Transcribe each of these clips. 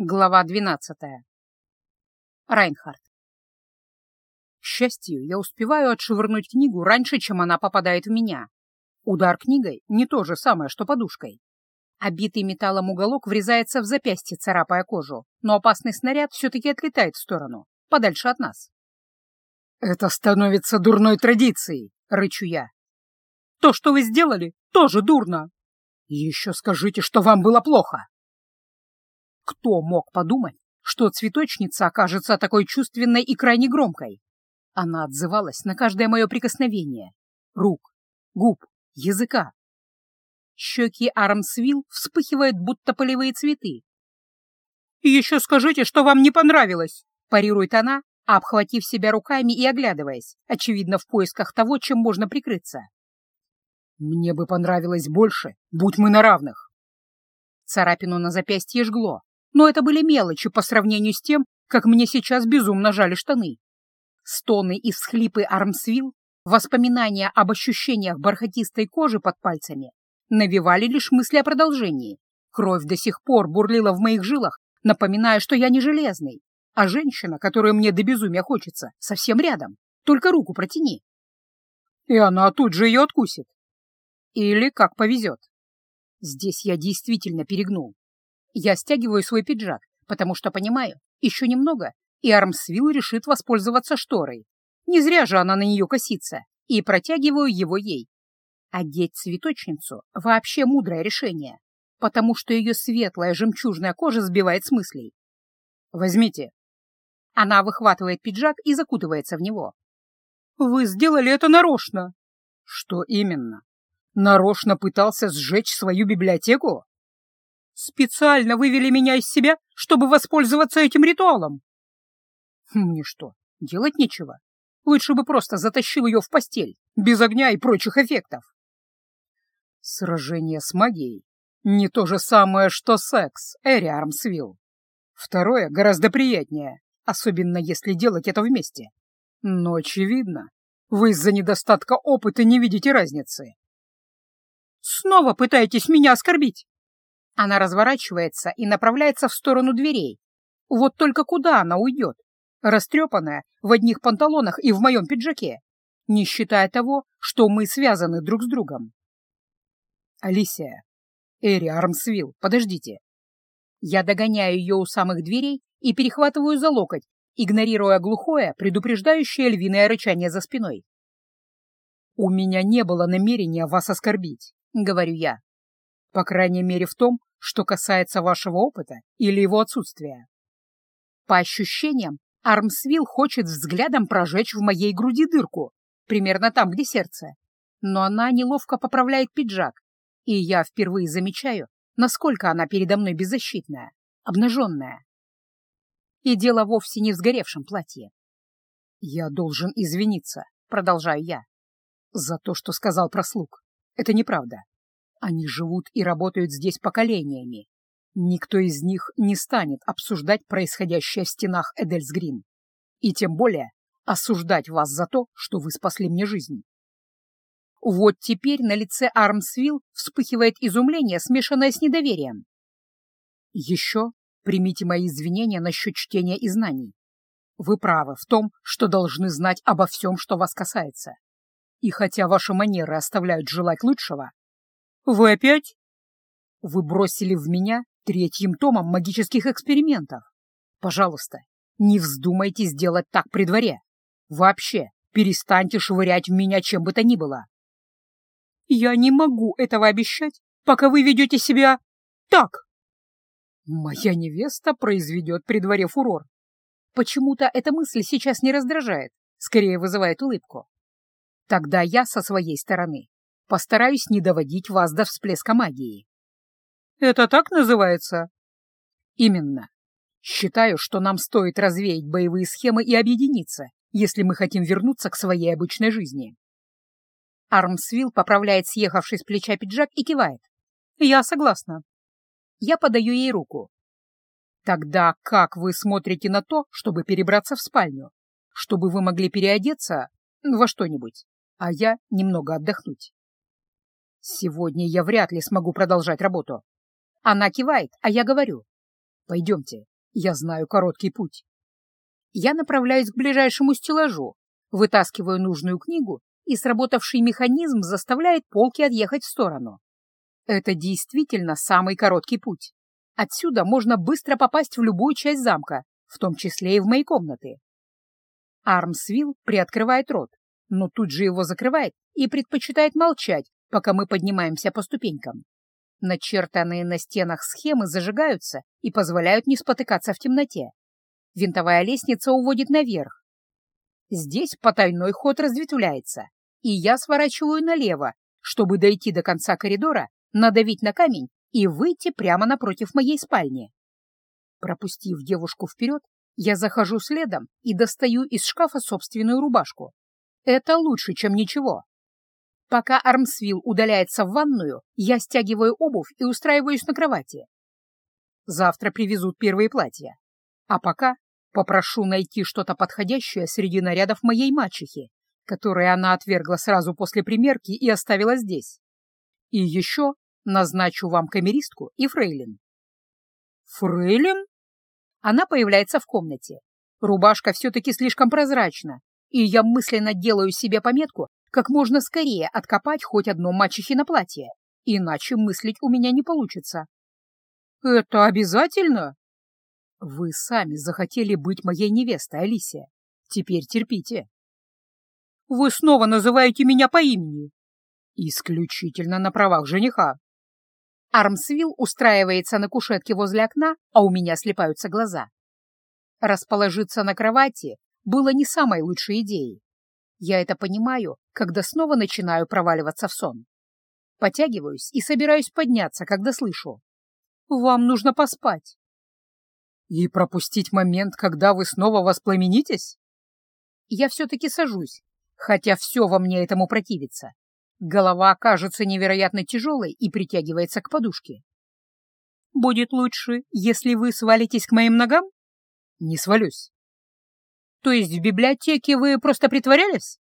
Глава двенадцатая. Райнхард. К счастью, я успеваю отшвырнуть книгу раньше, чем она попадает в меня. Удар книгой — не то же самое, что подушкой. Обитый металлом уголок врезается в запястье, царапая кожу, но опасный снаряд все-таки отлетает в сторону, подальше от нас. «Это становится дурной традицией!» — рычу я. «То, что вы сделали, тоже дурно!» «Еще скажите, что вам было плохо!» Кто мог подумать, что цветочница окажется такой чувственной и крайне громкой? Она отзывалась на каждое мое прикосновение. Рук, губ, языка. Щеки Армсвилл вспыхивают, будто полевые цветы. «Еще скажите, что вам не понравилось!» — парирует она, обхватив себя руками и оглядываясь, очевидно, в поисках того, чем можно прикрыться. «Мне бы понравилось больше, будь мы на равных!» Царапину на запястье жгло, но это были мелочи по сравнению с тем, как мне сейчас безумно жали штаны. Стоны и всхлипы Армсвилл, воспоминания об ощущениях бархатистой кожи под пальцами навевали лишь мысли о продолжении. Кровь до сих пор бурлила в моих жилах, напоминая, что я не железный, а женщина, которую мне до безумия хочется, совсем рядом. Только руку протяни. И она тут же ее откусит. Или как повезет. Здесь я действительно перегнул. Я стягиваю свой пиджак, потому что понимаю, еще немного, и Армсвилл решит воспользоваться шторой. Не зря же она на нее косится, и протягиваю его ей. Одеть цветочницу — вообще мудрое решение, потому что ее светлая жемчужная кожа сбивает с мыслей. «Возьмите». Она выхватывает пиджак и закутывается в него. «Вы сделали это нарочно». «Что именно? Нарочно пытался сжечь свою библиотеку?» Специально вывели меня из себя, чтобы воспользоваться этим ритуалом. Мне что, делать нечего? Лучше бы просто затащил ее в постель, без огня и прочих эффектов. Сражение с магией — не то же самое, что секс, Эри Армсвилл. Второе гораздо приятнее, особенно если делать это вместе. Но, очевидно, вы из-за недостатка опыта не видите разницы. Снова пытаетесь меня оскорбить? Она разворачивается и направляется в сторону дверей. Вот только куда она уйдет? Растрепанная, в одних панталонах и в моем пиджаке, не считая того, что мы связаны друг с другом. Алисия, Эри Армсвилл, подождите. Я догоняю ее у самых дверей и перехватываю за локоть, игнорируя глухое, предупреждающее львиное рычание за спиной. «У меня не было намерения вас оскорбить», — говорю я. «По крайней мере в том, что касается вашего опыта или его отсутствия. По ощущениям, Армсвилл хочет взглядом прожечь в моей груди дырку, примерно там, где сердце. Но она неловко поправляет пиджак, и я впервые замечаю, насколько она передо мной беззащитная, обнаженная. И дело вовсе не в сгоревшем платье. «Я должен извиниться», — продолжаю я, — «за то, что сказал про слуг. Это неправда. Они живут и работают здесь поколениями. Никто из них не станет обсуждать происходящее в стенах Эдельсгрин. И тем более осуждать вас за то, что вы спасли мне жизнь. Вот теперь на лице Армсвилл вспыхивает изумление, смешанное с недоверием. Еще примите мои извинения насчет чтения и знаний. Вы правы в том, что должны знать обо всем, что вас касается. И хотя ваши манеры оставляют желать лучшего, «Вы опять?» «Вы бросили в меня третьим томом магических экспериментов. Пожалуйста, не вздумайте сделать так при дворе. Вообще, перестаньте швырять в меня чем бы то ни было». «Я не могу этого обещать, пока вы ведете себя так». «Моя невеста произведет при дворе фурор. Почему-то эта мысль сейчас не раздражает, скорее вызывает улыбку. Тогда я со своей стороны Постараюсь не доводить вас до всплеска магии. Это так называется? Именно. Считаю, что нам стоит развеять боевые схемы и объединиться, если мы хотим вернуться к своей обычной жизни. Армсвилл поправляет съехавший с плеча пиджак и кивает. Я согласна. Я подаю ей руку. Тогда как вы смотрите на то, чтобы перебраться в спальню? Чтобы вы могли переодеться во что-нибудь, а я немного отдохнуть. Сегодня я вряд ли смогу продолжать работу. Она кивает, а я говорю. Пойдемте, я знаю короткий путь. Я направляюсь к ближайшему стеллажу, вытаскиваю нужную книгу, и сработавший механизм заставляет полки отъехать в сторону. Это действительно самый короткий путь. Отсюда можно быстро попасть в любую часть замка, в том числе и в мои комнаты. Армсвилл приоткрывает рот, но тут же его закрывает и предпочитает молчать, пока мы поднимаемся по ступенькам. Начертанные на стенах схемы зажигаются и позволяют не спотыкаться в темноте. Винтовая лестница уводит наверх. Здесь потайной ход разветвляется, и я сворачиваю налево, чтобы дойти до конца коридора, надавить на камень и выйти прямо напротив моей спальни. Пропустив девушку вперед, я захожу следом и достаю из шкафа собственную рубашку. Это лучше, чем ничего. Пока Армсвилл удаляется в ванную, я стягиваю обувь и устраиваюсь на кровати. Завтра привезут первые платья. А пока попрошу найти что-то подходящее среди нарядов моей мачехи, которые она отвергла сразу после примерки и оставила здесь. И еще назначу вам камеристку и фрейлин. Фрейлин? Она появляется в комнате. Рубашка все-таки слишком прозрачна, и я мысленно делаю себе пометку как можно скорее откопать хоть одно мачехино платье, иначе мыслить у меня не получится. «Это обязательно?» «Вы сами захотели быть моей невестой, Алисия. Теперь терпите». «Вы снова называете меня по имени?» «Исключительно на правах жениха». Армсвилл устраивается на кушетке возле окна, а у меня слепаются глаза. Расположиться на кровати было не самой лучшей идеей. Я это понимаю, когда снова начинаю проваливаться в сон. Потягиваюсь и собираюсь подняться, когда слышу. «Вам нужно поспать». «И пропустить момент, когда вы снова воспламенитесь?» Я все-таки сажусь, хотя все во мне этому противится. Голова кажется невероятно тяжелой и притягивается к подушке. «Будет лучше, если вы свалитесь к моим ногам?» «Не свалюсь». «То есть в библиотеке вы просто притворялись?»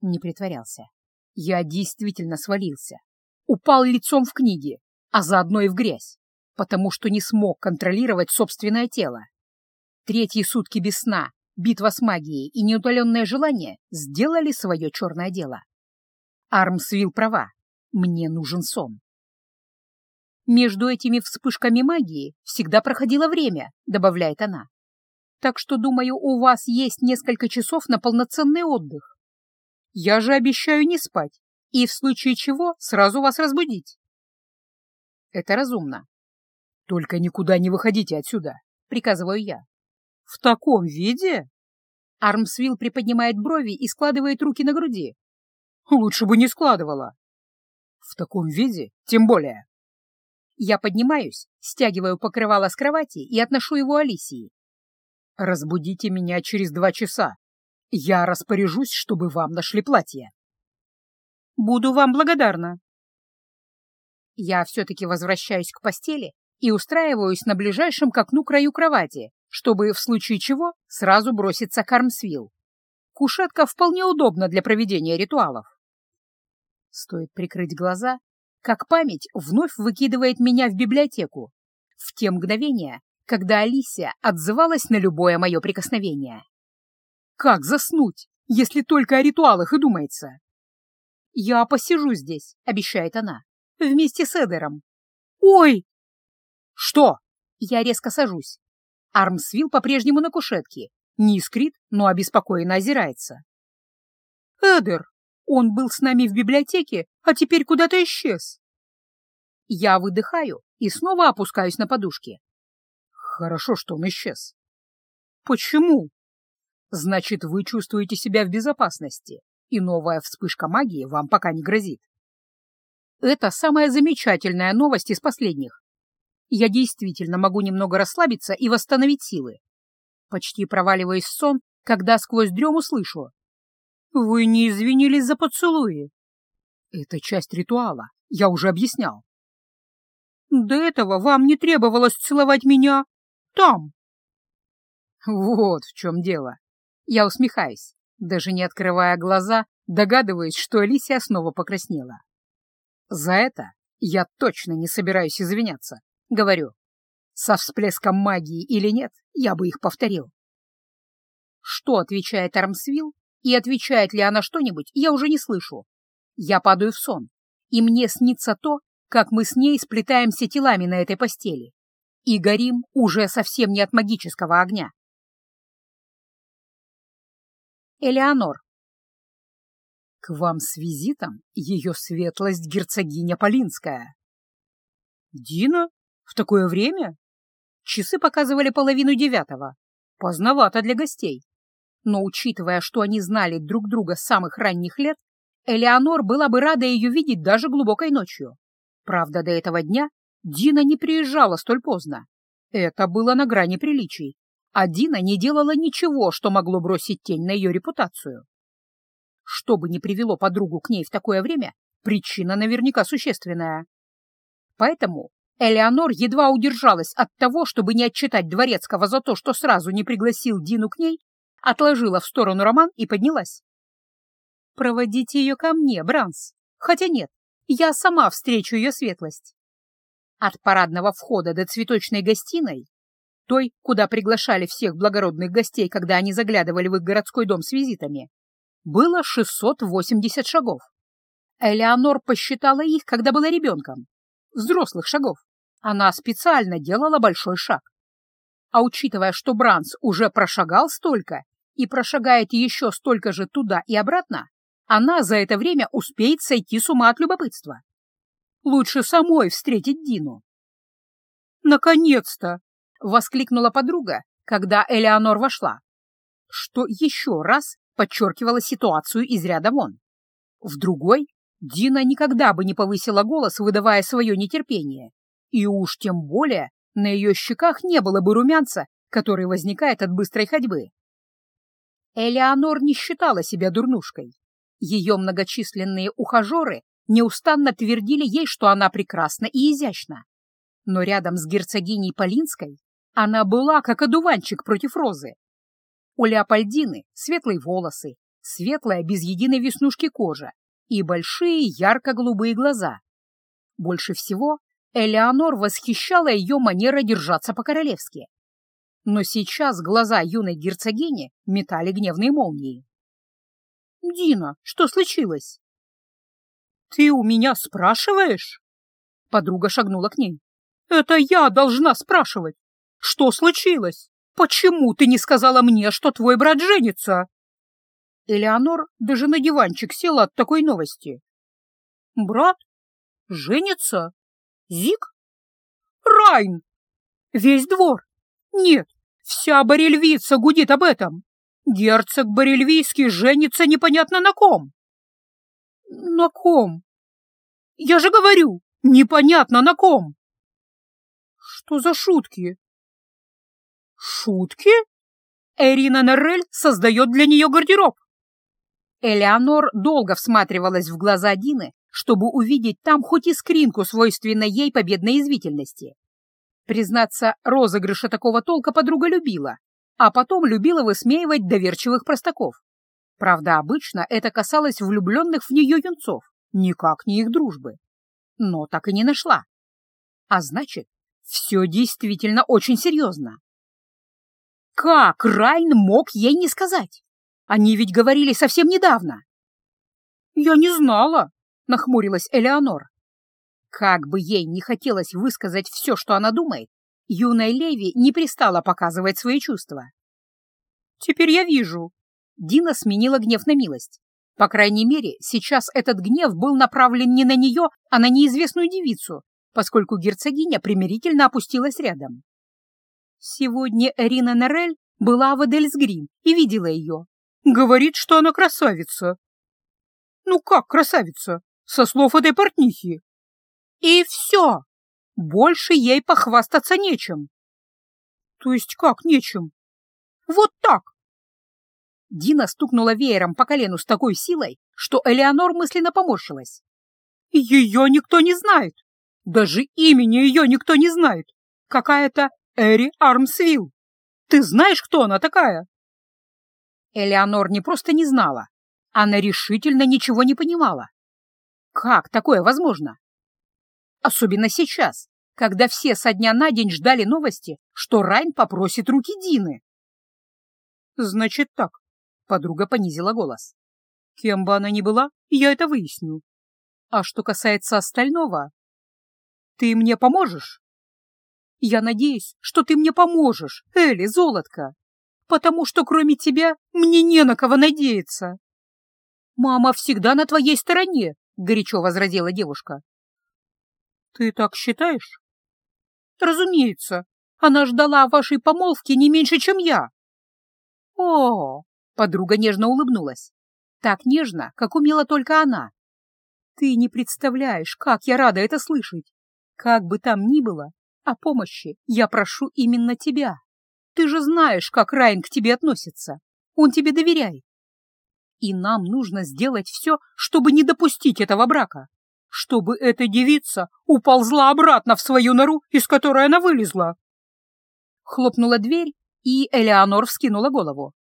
Не притворялся. Я действительно свалился. Упал лицом в книге, а заодно и в грязь, потому что не смог контролировать собственное тело. Третьи сутки без сна, битва с магией и неутоленное желание сделали свое черное дело. Армсвилл права. Мне нужен сон. Между этими вспышками магии всегда проходило время, добавляет она. Так что, думаю, у вас есть несколько часов на полноценный отдых. Я же обещаю не спать и в случае чего сразу вас разбудить. Это разумно. Только никуда не выходите отсюда, приказываю я. В таком виде? Армсвилл приподнимает брови и складывает руки на груди, Лучше бы не складывала. В таком виде тем более. Я поднимаюсь, стягиваю покрывало с кровати и отношу его Алисии. Разбудите меня через два часа. Я распоряжусь, чтобы вам нашли платье. Буду вам благодарна. Я все-таки возвращаюсь к постели и устраиваюсь на ближайшем к окну краю кровати, чтобы в случае чего сразу броситься к Армсвилл. Кушетка вполне удобна для проведения ритуалов. Стоит прикрыть глаза, как память вновь выкидывает меня в библиотеку, в те мгновения, когда Алисия отзывалась на любое мое прикосновение. Как заснуть, если только о ритуалах и думается? «Я посижу здесь», — обещает она, — «вместе с Эдером». «Ой!» «Что?» Я резко сажусь. Армсвилл по-прежнему на кушетке. Не искрит, но обеспокоенно озирается. «Эдер!» Он был с нами в библиотеке, а теперь куда-то исчез. Я выдыхаю и снова опускаюсь на подушки. Хорошо, что он исчез. Почему? Значит, вы чувствуете себя в безопасности, и новая вспышка магии вам пока не грозит. Это самая замечательная новость из последних. Я действительно могу немного расслабиться и восстановить силы. Почти проваливаясь в сон, когда сквозь дрему слышу. Вы не извинились за поцелуи. Это часть ритуала, я уже объяснял. До этого вам не требовалось целовать меня там. Вот в чем дело. Я усмехаюсь, даже не открывая глаза, догадываясь, что Алисия снова покраснела. За это я точно не собираюсь извиняться, говорю. Со всплеском магии или нет, я бы их повторил. Что отвечает Армсвилл, и отвечает ли она что-нибудь, я уже не слышу. Я падаю в сон, и мне снится то, как мы с ней сплетаемся телами на этой постели и горим уже совсем не от магического огня. Элеонор. К вам с визитом ее светлость герцогиня Полинская. Дина? В такое время? Часы показывали половину девятого. Поздновато для гостей. Но учитывая, что они знали друг друга с самых ранних лет, Элеонор была бы рада ее видеть даже глубокой ночью. Правда, до этого дня Дина не приезжала столь поздно. Это было на грани приличий, а Дина не делала ничего, что могло бросить тень на ее репутацию. Что бы ни привело подругу к ней в такое время, причина наверняка существенная. Поэтому Элеонор едва удержалась от того, чтобы не отчитать Дворецкого за то, что сразу не пригласил Дину к ней, отложила в сторону роман и поднялась. «Проводите ее ко мне, Бранс. Хотя нет, я сама встречу ее светлость». От парадного входа до цветочной гостиной, той, куда приглашали всех благородных гостей, когда они заглядывали в их городской дом с визитами, было 680 шагов. Элеонор посчитала их, когда была ребенком. Взрослых шагов. Она специально делала большой шаг. А учитывая, что Бранс уже прошагал столько и прошагает еще столько же туда и обратно, она за это время успеет сойти с ума от любопытства. Лучше самой встретить Дину. «Наконец-то!» — воскликнула подруга, когда Элеонор вошла, что еще раз подчеркивало ситуацию из ряда вон. В другой Дина никогда бы не повысила голос, выдавая свое нетерпение, и уж тем более на ее щеках не было бы румянца, который возникает от быстрой ходьбы. Элеонор не считала себя дурнушкой. Ее многочисленные ухажеры неустанно твердили ей, что она прекрасна и изящна. Но рядом с герцогиней Полинской она была как одуванчик против розы. У Леопольдины светлые волосы, светлая без единой веснушки кожа и большие ярко-голубые глаза. Больше всего Элеонор восхищала ее манера держаться по-королевски. Но сейчас глаза юной герцогини метали гневные молнии. «Дина, что случилось?» «Ты у меня спрашиваешь?» Подруга шагнула к ней. «Это я должна спрашивать. Что случилось? Почему ты не сказала мне, что твой брат женится?» Элеонор даже на диванчик села от такой новости. «Брат? Женится? Зик? Райн! Весь двор! Нет, вся Борельвица гудит об этом! Герцог Борельвийский женится непонятно на ком!» «На ком?» «Я же говорю, непонятно на ком!» «Что за шутки?» «Шутки?» Эрина Неррель создает для нее гардероб. Элеонор долго всматривалась в глаза Дины, чтобы увидеть там хоть искринку свойственной ей победной извительности. Признаться, розыгрыша такого толка подруга любила, а потом любила высмеивать доверчивых простаков. Правда, обычно это касалось влюбленных в нее юнцов, никак не их дружбы. Но так и не нашла. А значит, все действительно очень серьезно. Как Райн мог ей не сказать? Они ведь говорили совсем недавно. Я не знала, нахмурилась Элеонор. Как бы ей не хотелось высказать все, что она думает, юная Леви не пристала показывать свои чувства. Теперь я вижу, Дина сменила гнев на милость. По крайней мере, сейчас этот гнев был направлен не на нее, а на неизвестную девицу, поскольку герцогиня примирительно опустилась рядом. Сегодня Эрина Нерель была в Эдельсгрин и видела ее. Говорит, что она красавица. Ну как красавица? Со слов этой портнихи. И все. Больше ей похвастаться нечем. То есть как нечем? Вот так. Дина стукнула веером по колену с такой силой, что Элеонор мысленно поморщилась. «Ее никто не знает! Даже имени ее никто не знает! Какая-то Эри Армсвилл! Ты знаешь, кто она такая?» Элеонор не просто не знала, она решительно ничего не понимала. Как такое возможно? Особенно сейчас, когда все со дня на день ждали новости, что Райн попросит руки Дины. «Значит так», — подруга понизила голос. «Кем бы она ни была, я это выясню. А что касается остального, ты мне поможешь?» «Я надеюсь, что ты мне поможешь, Элли, золотко, потому что кроме тебя мне не на кого надеяться». «Мама всегда на твоей стороне», — горячо возразила девушка. «Ты так считаешь?» «Разумеется. Она ждала вашей помолвки не меньше, чем я». «О!» — подруга нежно улыбнулась. Так нежно, как умела только она. «Ты не представляешь, как я рада это слышать. Как бы там ни было, о помощи я прошу именно тебя. Ты же знаешь, как Райан к тебе относится. Он тебе доверяет. И нам нужно сделать все, чтобы не допустить этого брака чтобы эта девица уползла обратно в свою нору, из которой она вылезла. Хлопнула дверь, и Элеонор вскинула голову.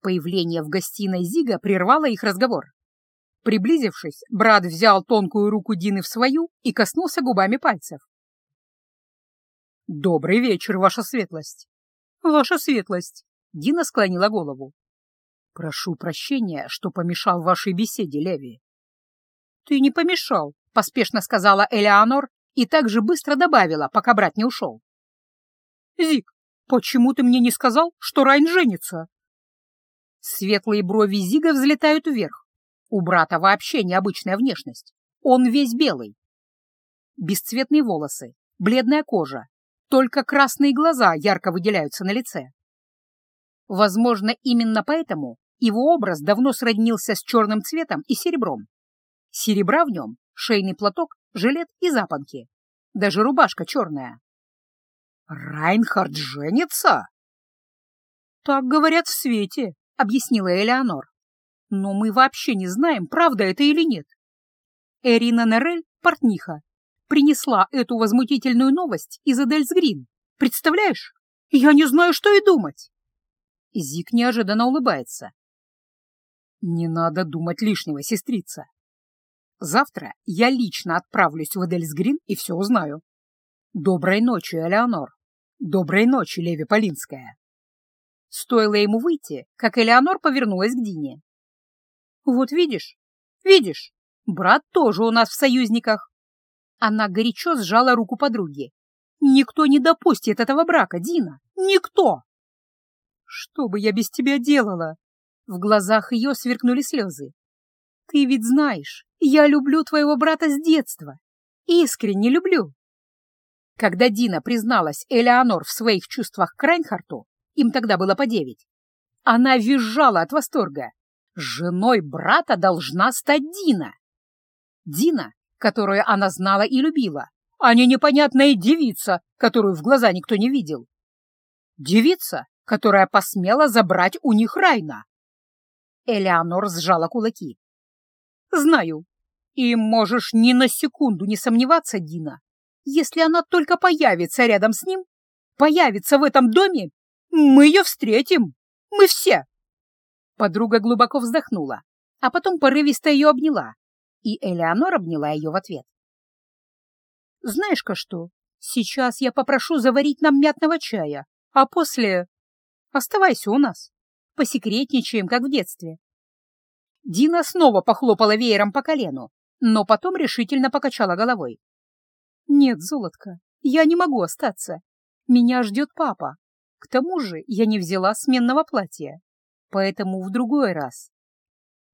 Появление в гостиной Зига прервало их разговор. Приблизившись, брат взял тонкую руку Дины в свою и коснулся губами пальцев. «Добрый вечер, ваша светлость!» «Ваша светлость!» — Дина склонила голову. «Прошу прощения, что помешал вашей беседе, Леви». «Ты не помешал», — поспешно сказала Элеонор и так же быстро добавила, пока брат не ушел. «Зик, почему ты мне не сказал, что Райн женится?» Светлые брови Зига взлетают вверх. У брата вообще необычная внешность. Он весь белый. Бесцветные волосы, бледная кожа, только красные глаза ярко выделяются на лице. Возможно, именно поэтому его образ давно сроднился с черным цветом и серебром. Серебра в нем шейный платок, жилет и запонки. Даже рубашка черная. «Райнхард женится?» «Так говорят в свете», — объяснила Элеонор. «Но мы вообще не знаем, правда это или нет. Эрина Нерель, портниха, принесла эту возмутительную новость из Эдельсгрин. Представляешь? Я не знаю, что и думать». Зик неожиданно улыбается. «Не надо думать лишнего, сестрица. Завтра я лично отправлюсь в Эдельсгрин и все узнаю. Доброй ночи, Элеонор. Доброй ночи, Леви Полинская. Стоило ему выйти, как Элеонор повернулась к Дине. Вот видишь, видишь, брат тоже у нас в союзниках. Она горячо сжала руку подруги. Никто не допустит этого брака, Дина, никто. Что бы я без тебя делала? В глазах ее сверкнули слезы. Ты ведь знаешь, я люблю твоего брата с детства. Искренне люблю. Когда Дина призналась Элеонор в своих чувствах к Райнхарту, им тогда было по девять, она визжала от восторга. Женой брата должна стать Дина. Дина, которую она знала и любила, а не непонятная девица, которую в глаза никто не видел. Девица, которая посмела забрать у них Райна. Элеонор сжала кулаки. Знаю. И можешь ни на секунду не сомневаться, Дина. Если она только появится рядом с ним, появится в этом доме, мы ее встретим. Мы все. Подруга глубоко вздохнула, а потом порывисто ее обняла, и Элеонор обняла ее в ответ. «Знаешь-ка что, сейчас я попрошу заварить нам мятного чая, а после... Оставайся у нас, посекретничаем, как в детстве. Дина снова похлопала веером по колену, но потом решительно покачала головой. «Нет, золотко, я не могу остаться. Меня ждет папа. К тому же я не взяла сменного платья, поэтому в другой раз.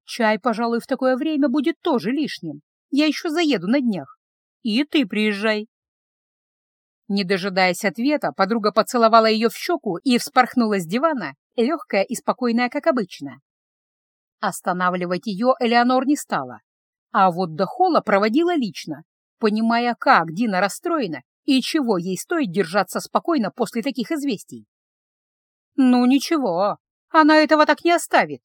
Чай, пожалуй, в такое время будет тоже лишним. Я еще заеду на днях. И ты приезжай». Не дожидаясь ответа, подруга поцеловала ее в щеку и вспорхнула с дивана, легкая и спокойная, как обычно. Останавливать ее Элеонор не стала, а вот до холла проводила лично, понимая, как Дина расстроена и чего ей стоит держаться спокойно после таких известий. Ну ничего, она этого так не оставит.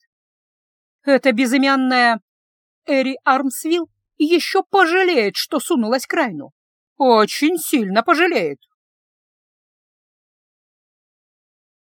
Эта безымянная Эри Армсвилл еще пожалеет, что сунулась к Райну. Очень сильно пожалеет.